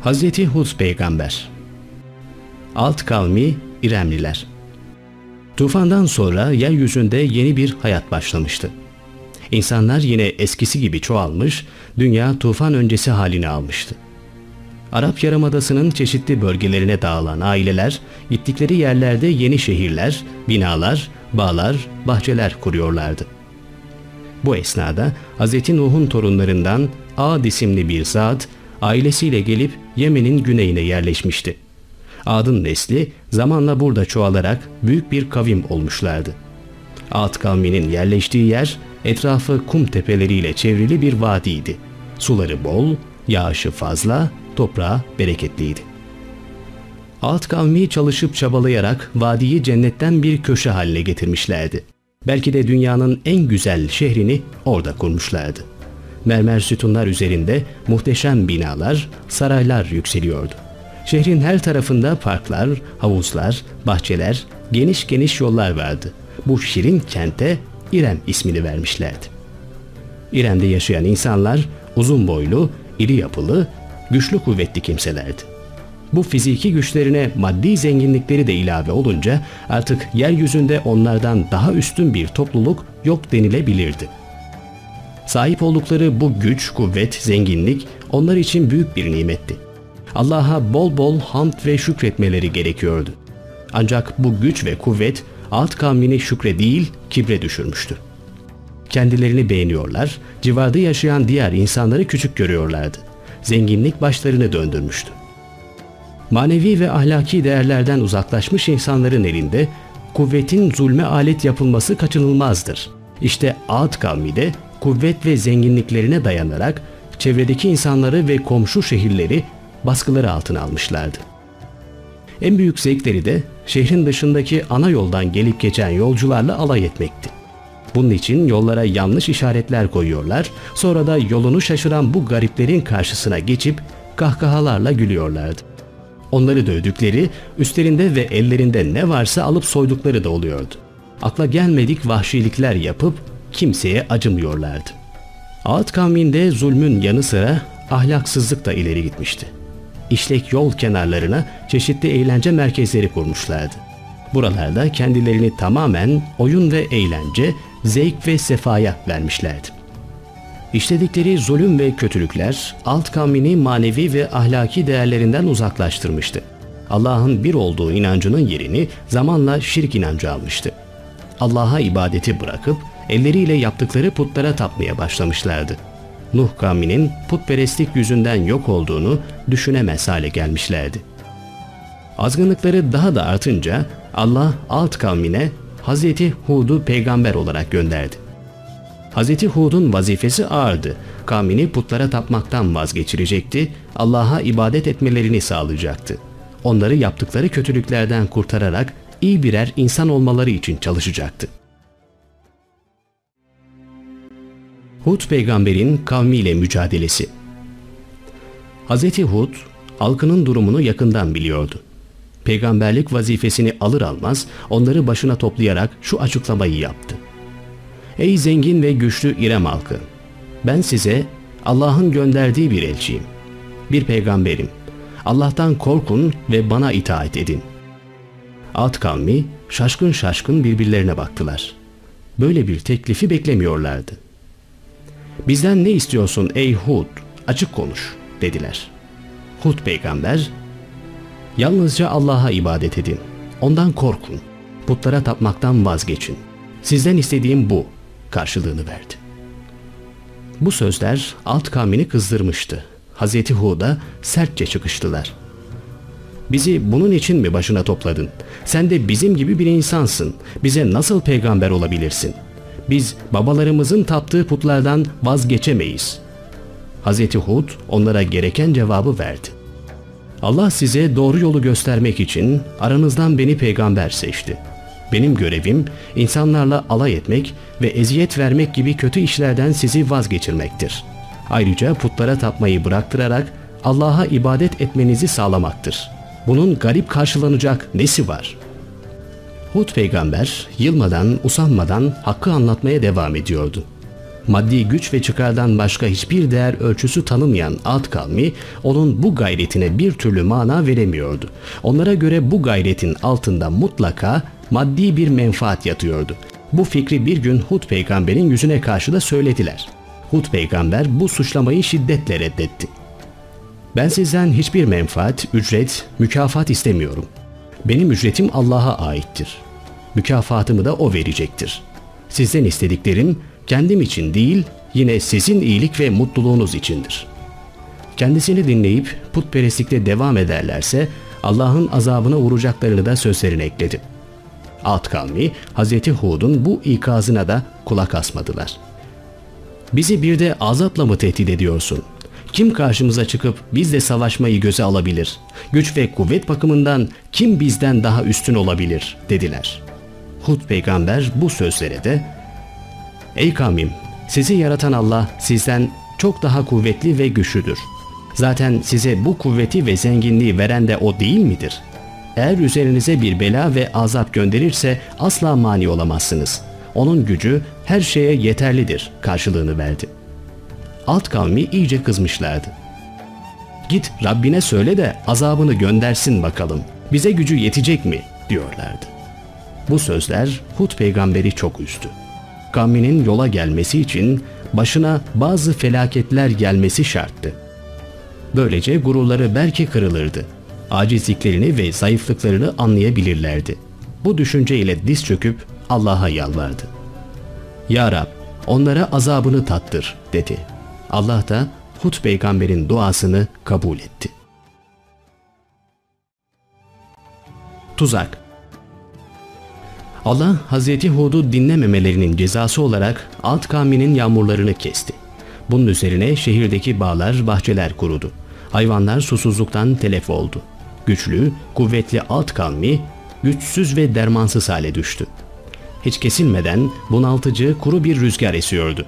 Hazreti Hud peygamber Alt kavmi İremliler Tufandan sonra yeryüzünde yeni bir hayat başlamıştı. İnsanlar yine eskisi gibi çoğalmış, dünya tufan öncesi halini almıştı. Arap Yarımadası'nın çeşitli bölgelerine dağılan aileler, gittikleri yerlerde yeni şehirler, binalar, bağlar, bahçeler kuruyorlardı. Bu esnada Hz. Nuh'un torunlarından Ad isimli bir zat, ailesiyle gelip Yemen'in güneyine yerleşmişti. Ad'ın nesli zamanla burada çoğalarak büyük bir kavim olmuşlardı. Ad kavminin yerleştiği yer etrafı kum tepeleriyle çevrili bir vadiydi. Suları bol, yağışı fazla, toprağı bereketliydi. Alt kavmi çalışıp çabalayarak vadiyi cennetten bir köşe haline getirmişlerdi. Belki de dünyanın en güzel şehrini orada kurmuşlardı. Mermer sütunlar üzerinde muhteşem binalar, saraylar yükseliyordu. Şehrin her tarafında parklar, havuzlar, bahçeler, geniş geniş yollar vardı. Bu şirin kente İrem ismini vermişlerdi. İrem'de yaşayan insanlar uzun boylu, iri yapılı, güçlü kuvvetli kimselerdi. Bu fiziki güçlerine maddi zenginlikleri de ilave olunca artık yeryüzünde onlardan daha üstün bir topluluk yok denilebilirdi. Sahip oldukları bu güç, kuvvet, zenginlik onlar için büyük bir nimetti. Allah'a bol bol hamd ve şükretmeleri gerekiyordu. Ancak bu güç ve kuvvet alt kavmini şükre değil kibre düşürmüştü. Kendilerini beğeniyorlar, civarda yaşayan diğer insanları küçük görüyorlardı. Zenginlik başlarını döndürmüştü. Manevi ve ahlaki değerlerden uzaklaşmış insanların elinde kuvvetin zulme alet yapılması kaçınılmazdır. İşte Ad kavmi de kuvvet ve zenginliklerine dayanarak çevredeki insanları ve komşu şehirleri baskıları altına almışlardı. En büyük zevkleri de şehrin dışındaki ana yoldan gelip geçen yolcularla alay etmekti. Bunun için yollara yanlış işaretler koyuyorlar, sonra da yolunu şaşıran bu gariplerin karşısına geçip kahkahalarla gülüyorlardı. Onları dövdükleri, üstlerinde ve ellerinde ne varsa alıp soydukları da oluyordu. Akla gelmedik vahşilikler yapıp kimseye acımıyorlardı. Ağıt kavminde zulmün yanı sıra ahlaksızlık da ileri gitmişti. İşlek yol kenarlarına çeşitli eğlence merkezleri kurmuşlardı. Buralarda kendilerini tamamen oyun ve eğlence, zevk ve sefaya vermişlerdi. İşledikleri zulüm ve kötülükler alt kavmini manevi ve ahlaki değerlerinden uzaklaştırmıştı. Allah'ın bir olduğu inancının yerini zamanla şirk inancı almıştı. Allah'a ibadeti bırakıp elleriyle yaptıkları putlara tapmaya başlamışlardı. Nuh kavminin putperestlik yüzünden yok olduğunu düşünemez hale gelmişlerdi. Azgınlıkları daha da artınca Allah alt kavmine Hazreti Hud'u peygamber olarak gönderdi. Hazreti Hud'un vazifesi ağırdı. Kavmini putlara tapmaktan vazgeçirecekti, Allah'a ibadet etmelerini sağlayacaktı. Onları yaptıkları kötülüklerden kurtararak iyi birer insan olmaları için çalışacaktı. Hud peygamberin kavmiyle mücadelesi Hz. Hud, halkının durumunu yakından biliyordu. Peygamberlik vazifesini alır almaz onları başına toplayarak şu açıklamayı yaptı. Ey zengin ve güçlü İrem halkı! Ben size Allah'ın gönderdiği bir elçiyim. Bir peygamberim. Allah'tan korkun ve bana itaat edin. Alt kavmi şaşkın şaşkın birbirlerine baktılar. Böyle bir teklifi beklemiyorlardı. Bizden ne istiyorsun ey Hud? Açık konuş dediler. Hud peygamber Yalnızca Allah'a ibadet edin. Ondan korkun. Putlara tapmaktan vazgeçin. Sizden istediğim bu karşılığını verdi. Bu sözler alt kavmini kızdırmıştı. Hazreti Hud'a sertçe çıkıştılar. Bizi bunun için mi başına topladın? Sen de bizim gibi bir insansın. Bize nasıl peygamber olabilirsin? Biz babalarımızın taptığı putlardan vazgeçemeyiz. Hazreti Hud onlara gereken cevabı verdi. Allah size doğru yolu göstermek için aranızdan beni peygamber seçti. Benim görevim insanlarla alay etmek ve eziyet vermek gibi kötü işlerden sizi vazgeçirmektir. Ayrıca putlara tapmayı bıraktırarak Allah'a ibadet etmenizi sağlamaktır. Bunun garip karşılanacak nesi var? Hud peygamber yılmadan, usanmadan hakkı anlatmaya devam ediyordu. Maddi güç ve çıkardan başka hiçbir değer ölçüsü tanımayan alt kavmi onun bu gayretine bir türlü mana veremiyordu. Onlara göre bu gayretin altında mutlaka maddi bir menfaat yatıyordu. Bu fikri bir gün Hud peygamberin yüzüne karşı da söylediler. Hud peygamber bu suçlamayı şiddetle reddetti. Ben sizden hiçbir menfaat, ücret, mükafat istemiyorum. Benim ücretim Allah'a aittir. Mükafatımı da O verecektir. Sizden istediklerim kendim için değil, yine sizin iyilik ve mutluluğunuz içindir. Kendisini dinleyip putperestlikte devam ederlerse Allah'ın azabına uğrayacaklarını da sözlerine ekledi. Alt kavmi Hz. Hud'un bu ikazına da kulak asmadılar. Bizi bir de azapla mı tehdit ediyorsun? Kim karşımıza çıkıp bizle savaşmayı göze alabilir? Güç ve kuvvet bakımından kim bizden daha üstün olabilir? dediler. Hud peygamber bu sözlere de Ey kavmim sizi yaratan Allah sizden çok daha kuvvetli ve güçlüdür. Zaten size bu kuvveti ve zenginliği veren de o değil midir? Eğer üzerinize bir bela ve azap gönderirse asla mani olamazsınız. Onun gücü her şeye yeterlidir karşılığını verdi. Alt kavmi iyice kızmışlardı. Git Rabbine söyle de azabını göndersin bakalım. Bize gücü yetecek mi? diyorlardı. Bu sözler Hud peygamberi çok üzdü. Kavminin yola gelmesi için başına bazı felaketler gelmesi şarttı. Böylece gururları belki kırılırdı. Acizliklerini ve zayıflıklarını anlayabilirlerdi. Bu düşünceyle diz çöküp Allah'a yalvardı. Ya Rab onlara azabını tattır dedi. Allah da Hud peygamberin duasını kabul etti. Tuzak Allah Hazreti Hud'u dinlememelerinin cezası olarak alt kavminin yağmurlarını kesti. Bunun üzerine şehirdeki bağlar, bahçeler kurudu. Hayvanlar susuzluktan telef oldu. Güçlü, kuvvetli alt kavmi güçsüz ve dermansız hale düştü. Hiç kesilmeden bunaltıcı kuru bir rüzgar esiyordu.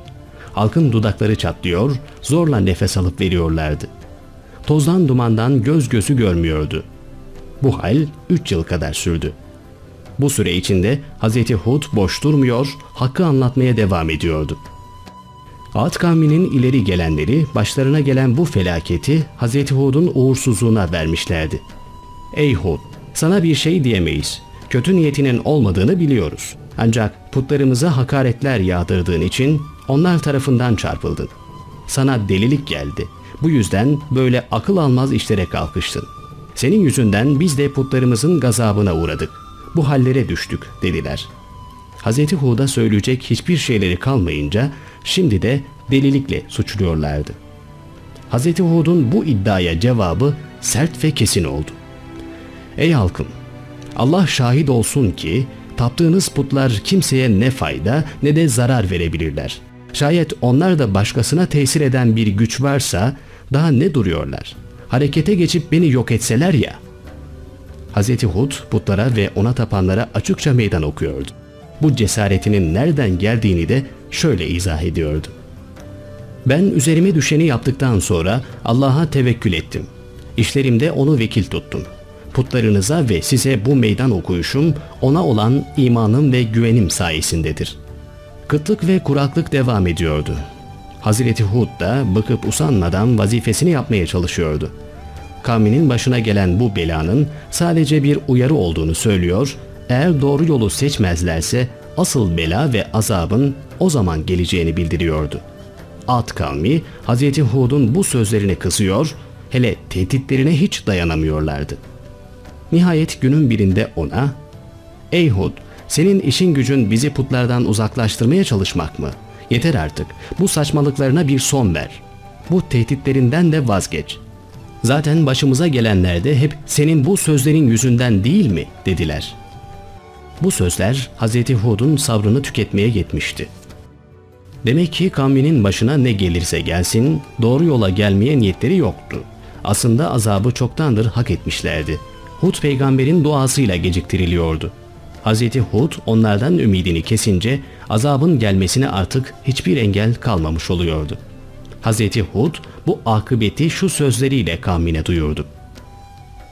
Halkın dudakları çatlıyor, zorla nefes alıp veriyorlardı. Tozdan dumandan göz gözü görmüyordu. Bu hal üç yıl kadar sürdü. Bu süre içinde Hz. Hud boş durmuyor, hakkı anlatmaya devam ediyordu. Ad kavminin ileri gelenleri başlarına gelen bu felaketi Hz. Hud'un uğursuzluğuna vermişlerdi. Ey Hud! Sana bir şey diyemeyiz. Kötü niyetinin olmadığını biliyoruz. Ancak putlarımıza hakaretler yağdırdığın için onlar tarafından çarpıldın. Sana delilik geldi. Bu yüzden böyle akıl almaz işlere kalkıştın. Senin yüzünden biz de putlarımızın gazabına uğradık. Bu hallere düştük dediler. Hz. Hud'a söyleyecek hiçbir şeyleri kalmayınca şimdi de delilikle suçluyorlardı. Hz. Hud'un bu iddiaya cevabı sert ve kesin oldu. Ey halkım! Allah şahit olsun ki taptığınız putlar kimseye ne fayda ne de zarar verebilirler. Şayet onlar da başkasına tesir eden bir güç varsa daha ne duruyorlar? Harekete geçip beni yok etseler ya. Hz. Hud putlara ve ona tapanlara açıkça meydan okuyordu. Bu cesaretinin nereden geldiğini de şöyle izah ediyordu. Ben üzerime düşeni yaptıktan sonra Allah'a tevekkül ettim. İşlerimde onu vekil tuttum. Putlarınıza ve size bu meydan okuyuşum ona olan imanım ve güvenim sayesindedir. Kıtlık ve kuraklık devam ediyordu. Hazreti Hud da bıkıp usanmadan vazifesini yapmaya çalışıyordu. Kavminin başına gelen bu belanın sadece bir uyarı olduğunu söylüyor, eğer doğru yolu seçmezlerse asıl bela ve azabın o zaman geleceğini bildiriyordu. Ad kavmi Hz. Hud'un bu sözlerine kızıyor, hele tehditlerine hiç dayanamıyorlardı. Nihayet günün birinde ona, ''Ey Hud, senin işin gücün bizi putlardan uzaklaştırmaya çalışmak mı? Yeter artık, bu saçmalıklarına bir son ver. Bu tehditlerinden de vazgeç. Zaten başımıza gelenler de hep senin bu sözlerin yüzünden değil mi?'' dediler. Bu sözler Hz. Hud'un sabrını tüketmeye yetmişti. Demek ki kavminin başına ne gelirse gelsin doğru yola gelmeye niyetleri yoktu. Aslında azabı çoktandır hak etmişlerdi. Hud peygamberin duasıyla geciktiriliyordu. Hz. Hud onlardan ümidini kesince azabın gelmesine artık hiçbir engel kalmamış oluyordu. Hz. Hud bu akıbeti şu sözleriyle kavmine duyurdu.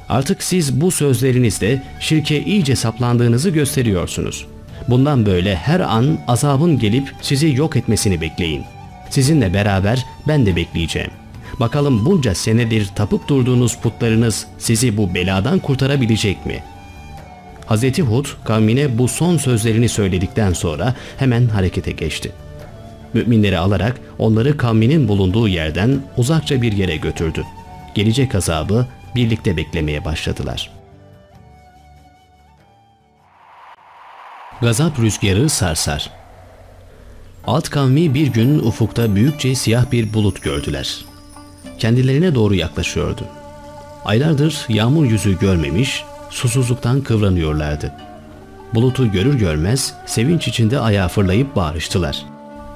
Artık siz bu sözlerinizle şirke iyice saplandığınızı gösteriyorsunuz. Bundan böyle her an azabın gelip sizi yok etmesini bekleyin. Sizinle beraber ben de bekleyeceğim. Bakalım bunca senedir tapıp durduğunuz putlarınız sizi bu beladan kurtarabilecek mi? Hz. Hud kavmine bu son sözlerini söyledikten sonra hemen harekete geçti. Müminleri alarak onları kavminin bulunduğu yerden uzakça bir yere götürdü. Gelecek azabı birlikte beklemeye başladılar. Gazap rüzgarı sarsar. Alt kavmi bir gün ufukta büyükçe siyah bir bulut gördüler. Kendilerine doğru yaklaşıyordu. Aylardır yağmur yüzü görmemiş, susuzluktan kıvranıyorlardı. Bulutu görür görmez sevinç içinde ayağa fırlayıp bağırıştılar.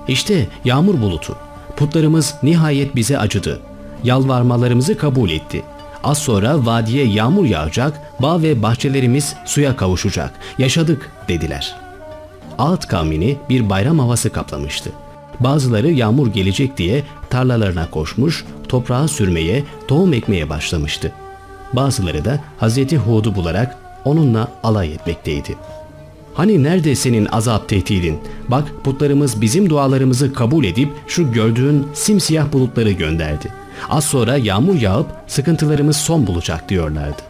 İşte yağmur bulutu. Putlarımız nihayet bize acıdı. Yalvarmalarımızı kabul etti. Az sonra vadiye yağmur yağacak, bağ ve bahçelerimiz suya kavuşacak. Yaşadık dediler. Ağıt kavmini bir bayram havası kaplamıştı. Bazıları yağmur gelecek diye tarlalarına koşmuş, toprağa sürmeye, tohum ekmeye başlamıştı. Bazıları da Hazreti Hud'u bularak onunla alay etmekteydi. Hani nerede senin azap tehdidin? Bak putlarımız bizim dualarımızı kabul edip şu gördüğün simsiyah bulutları gönderdi. Az sonra yağmur yağıp sıkıntılarımız son bulacak diyorlardı.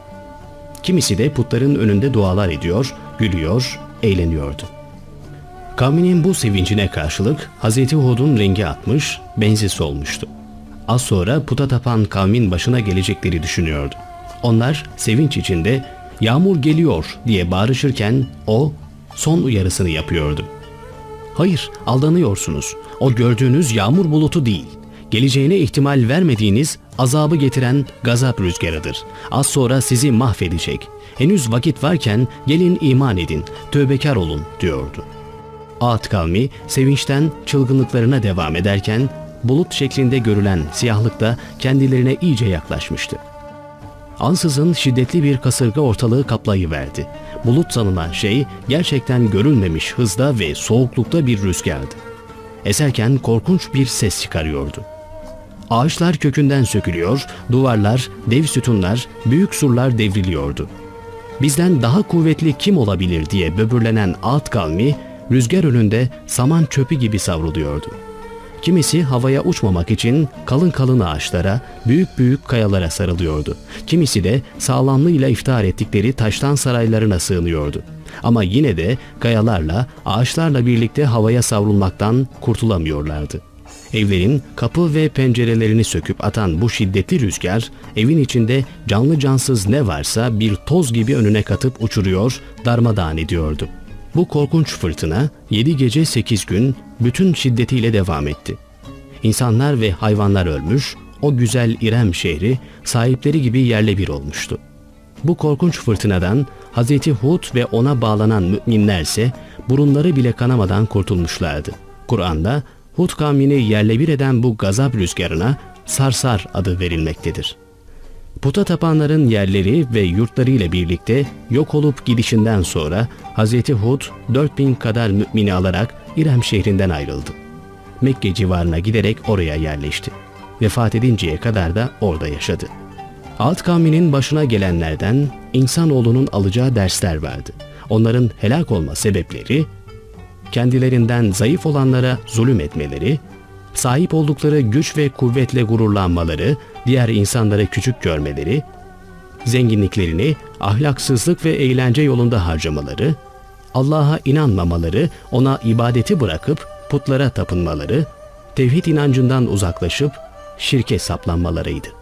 Kimisi de putların önünde dualar ediyor, gülüyor, eğleniyordu. Kavminin bu sevincine karşılık Hz. Hud'un rengi atmış, benzi solmuştu. Az sonra puta tapan kavmin başına gelecekleri düşünüyordu. Onlar sevinç içinde yağmur geliyor diye bağırışırken o son uyarısını yapıyordu. Hayır, aldanıyorsunuz. O gördüğünüz yağmur bulutu değil. Geleceğine ihtimal vermediğiniz azabı getiren gazap rüzgarıdır. Az sonra sizi mahvedecek. Henüz vakit varken gelin iman edin, tövbekar olun diyordu. Ağat kavmi sevinçten çılgınlıklarına devam ederken bulut şeklinde görülen siyahlık da kendilerine iyice yaklaşmıştı. Ansızın şiddetli bir kasırga ortalığı kaplayıverdi. Bulut sanılan şey gerçekten görülmemiş hızda ve soğuklukta bir rüzgardı. Eserken korkunç bir ses çıkarıyordu. Ağaçlar kökünden sökülüyor, duvarlar, dev sütunlar, büyük surlar devriliyordu. Bizden daha kuvvetli kim olabilir diye böbürlenen Ağat kavmi rüzgar önünde saman çöpü gibi savruluyordu. Kimisi havaya uçmamak için kalın kalın ağaçlara, büyük büyük kayalara sarılıyordu. Kimisi de sağlamlığıyla iftihar ettikleri taştan saraylarına sığınıyordu. Ama yine de kayalarla, ağaçlarla birlikte havaya savrulmaktan kurtulamıyorlardı. Evlerin kapı ve pencerelerini söküp atan bu şiddetli rüzgar, evin içinde canlı cansız ne varsa bir toz gibi önüne katıp uçuruyor, darmadağın ediyordu.'' Bu korkunç fırtına 7 gece 8 gün bütün şiddetiyle devam etti. İnsanlar ve hayvanlar ölmüş, o güzel İrem şehri sahipleri gibi yerle bir olmuştu. Bu korkunç fırtınadan Hz. Hud ve ona bağlanan müminlerse burunları bile kanamadan kurtulmuşlardı. Kur'an'da Hud kavmini yerle bir eden bu gazap rüzgarına Sarsar adı verilmektedir. Puta tapanların yerleri ve yurtlarıyla birlikte yok olup gidişinden sonra Hz. Hud 4000 kadar mümini alarak İrem şehrinden ayrıldı. Mekke civarına giderek oraya yerleşti. Vefat edinceye kadar da orada yaşadı. Alt kavminin başına gelenlerden insanoğlunun alacağı dersler vardı. Onların helak olma sebepleri, kendilerinden zayıf olanlara zulüm etmeleri, sahip oldukları güç ve kuvvetle gururlanmaları, diğer insanları küçük görmeleri, zenginliklerini ahlaksızlık ve eğlence yolunda harcamaları, Allah'a inanmamaları, ona ibadeti bırakıp putlara tapınmaları, tevhid inancından uzaklaşıp şirke saplanmalarıydı.